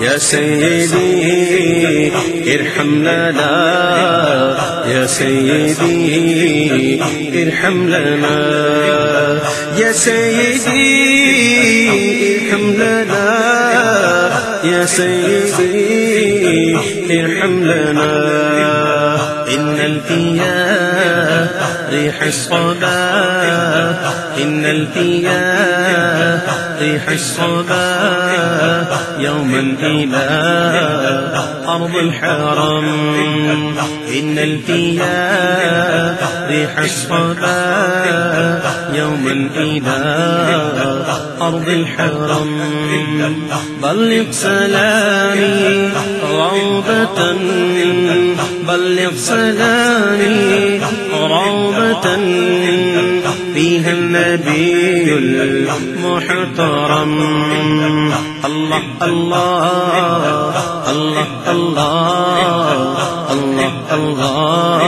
يا سيدي ارحم لنا يا سيدي ارحم لنا يا سيدي ارحم لنا يا سيدي ارحم لنا۔ إن الفيا ريح الصبا إن الفيا ريح الصبا يوما إلى أرض الحرم. إن الفيا ريح الصبا يوما إلى أرض الحرم. بلغ سلامي روضة. بلغ سلامي روضة فيها النبي المحترم الله الله الله الله الله الله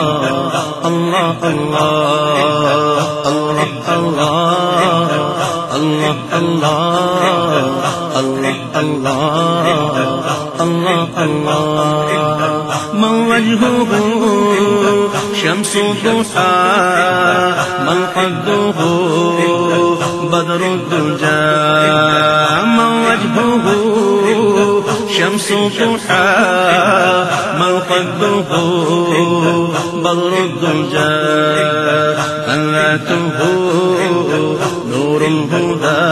الله الله الله الله الله الله الله الله موجهه شمس الضحى منقضه بدر الدجى موجهه شمس من منقضه بدر الدجى قلاته نور الهدى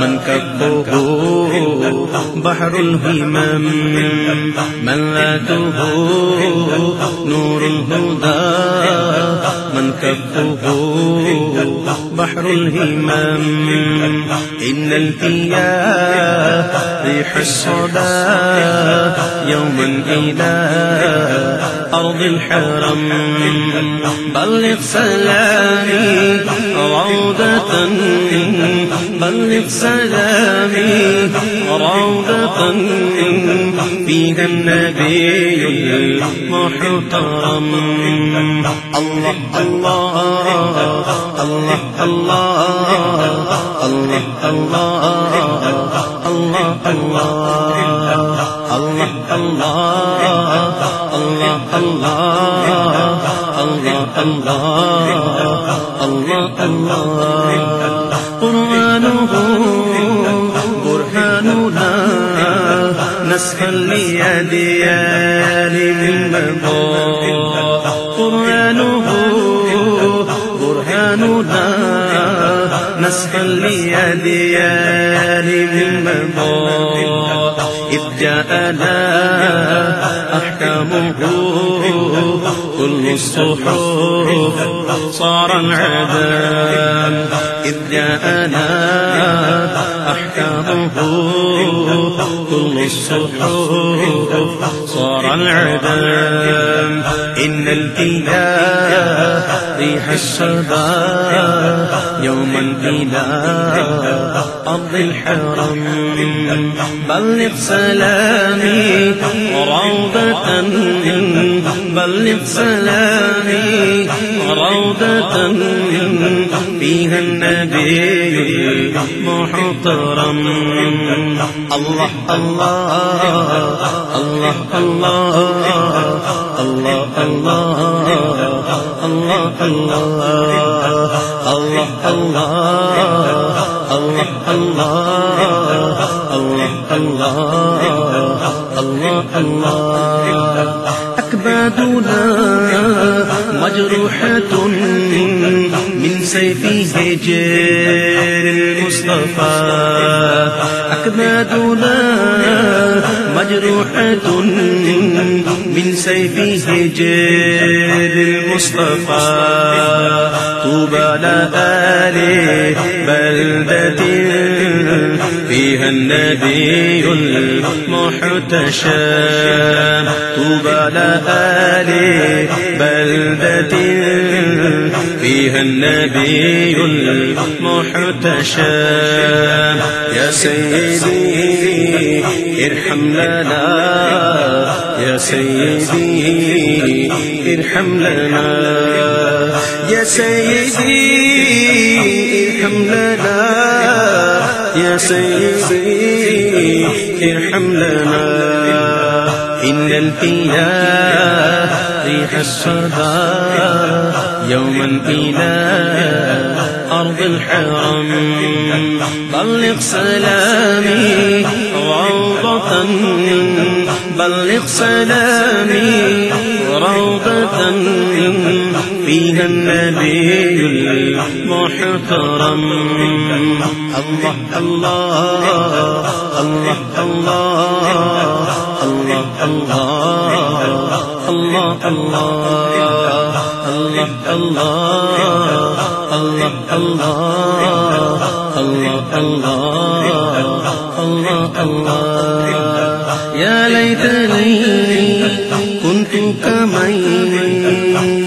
من كبه بحر الهمم، من ذاته نور الهدى، من كفه بحر الهمم. إن الفيا ريح الصدى يوما إلى أرض الحرم. بلغ سلامي روضة بلغ سلامي روضة فيها النبي المحترم الله الله الله الله الله الله الله الله الله الله الله الله الله الله نسخا ليديان من مضى قرآنه برهاننا نسخا ليديان من مضى إذ جاءنا أحكامه كل الصحف صار العذاب إذ جاءنا أحكامه كل الصحف صار العذاب إن الفيا ريح الصبا يوما إلى أرض الحرم بلغ سلامي روضة بلغ سلامي روضة فيها النبي المحترم الله الله الله الله الله الله الله الله الله الله الله الله الله الله أكبادنا مجروحة من سيفه جير المصطفى. أكبادنا مجروحة من سيفه جير المصطفى. طوبى لآل بلدة فيها النبي المحتشم. طوبى لآل بلدة فيها النبي المحتشم يا سيدي ارحم لنا يا سيدي ارحم لنا يا سيدي ارحم لنا يا سيدي ارحم لنا إن الفيا ريح الصدى يوما إلى أرض الحرم. بلغ سلامي روضة، بلغ سلامي روضة. فيها النبي المحترم. الله الله الله الله الله الله الله الله الله الله الله الله الله الله يا ليتني كنت كمن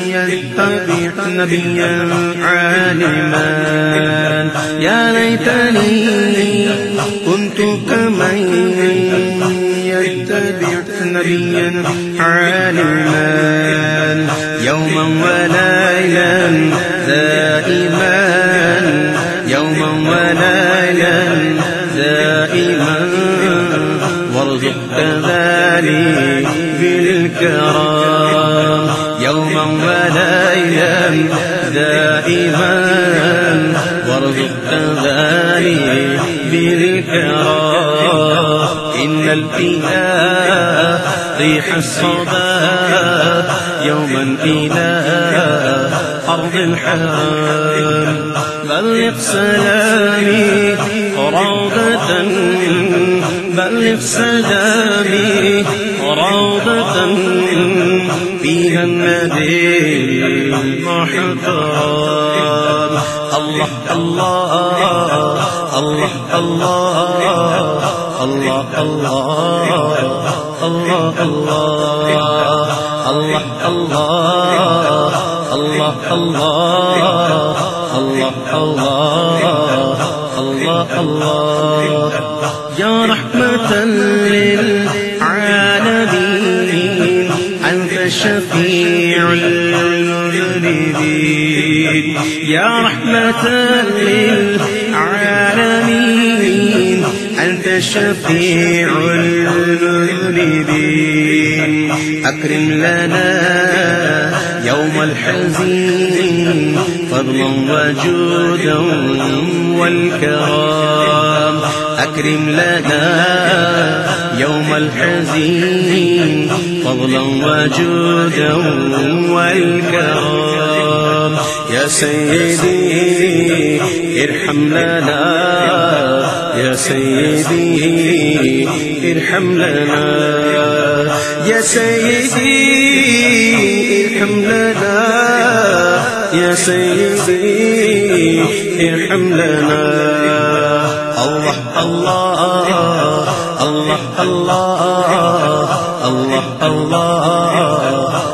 يتبع نبيا عالما يا ليتني كنت كمن نبيا عالما إن الفداء ريح الصبا يوما إلى أرض الحرام بلغ سلامي روضة، بلغ سلامي روضة. فيها النبي المحترم الله الله الله الله. الله الله الله الله الله الله الله الله الله الله الله يا رحمة للعالمين أنت شفيع المذنبين يا رحمة للعالمين أنت شفيع المذنبين أكرم لنا يوم الحزين فضلا وجودا والكرام. أكرم لنا يوم الحزين فضلا وجودا والكرام. يا سيدي ارحم لنا يا سيدي ارحم لنا يا سيدي ارحم لنا يا سيدي ارحم لنا الله الله الله الله الله الله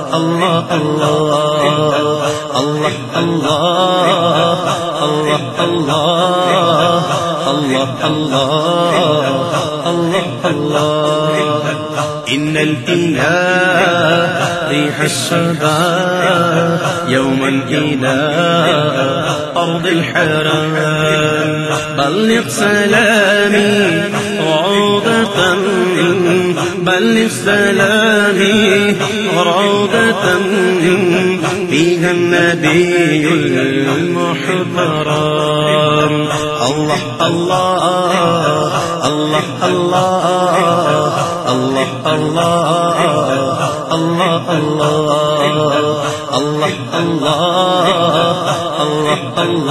الله الله الله الله الله الله الله الله الله إن الإله ريح الصبا يوما إلى أرض الحرام بلغ سلامي روضة بلغ سلامي روضة فيها النبي المحضرات المحترم الله الله الله الله الله الله الله الله الله الله الله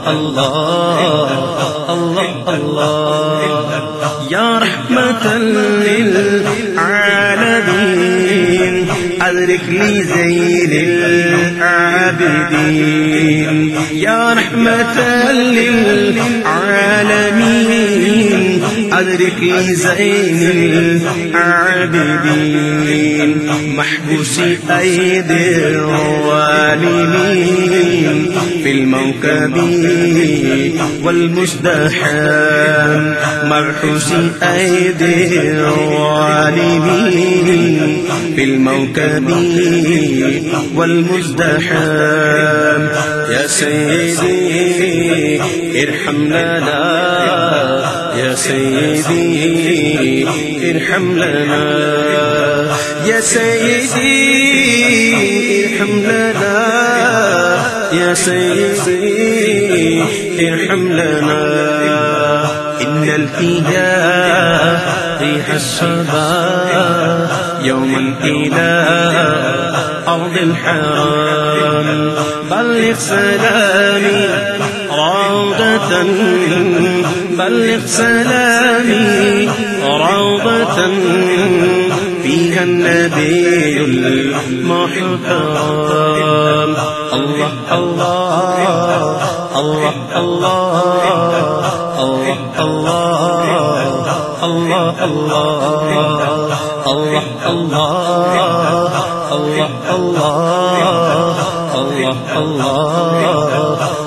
الله الله الله يا رحمة للعالمين أدرك لي زين العابدين يا رحمة للعالمين قدر کی زین العابدین محبوسی اید الظالمین في الموكب والمزدحام مرحوس ايدي الظالمين، في الموكب والمزدحام يا ارحمنا. لا يا سيدي، ارحم لنا. يا سيدي، ارحم لنا. يا سيدي، ارحم لنا. إن الفداء ريح الصبا يوما إلى أرض الحرام. بلغ سلامي روضة بلغ سلامي روضة فيها النبي المحترم الله الله الله الله الله الله الله الله الله الله الله الله الله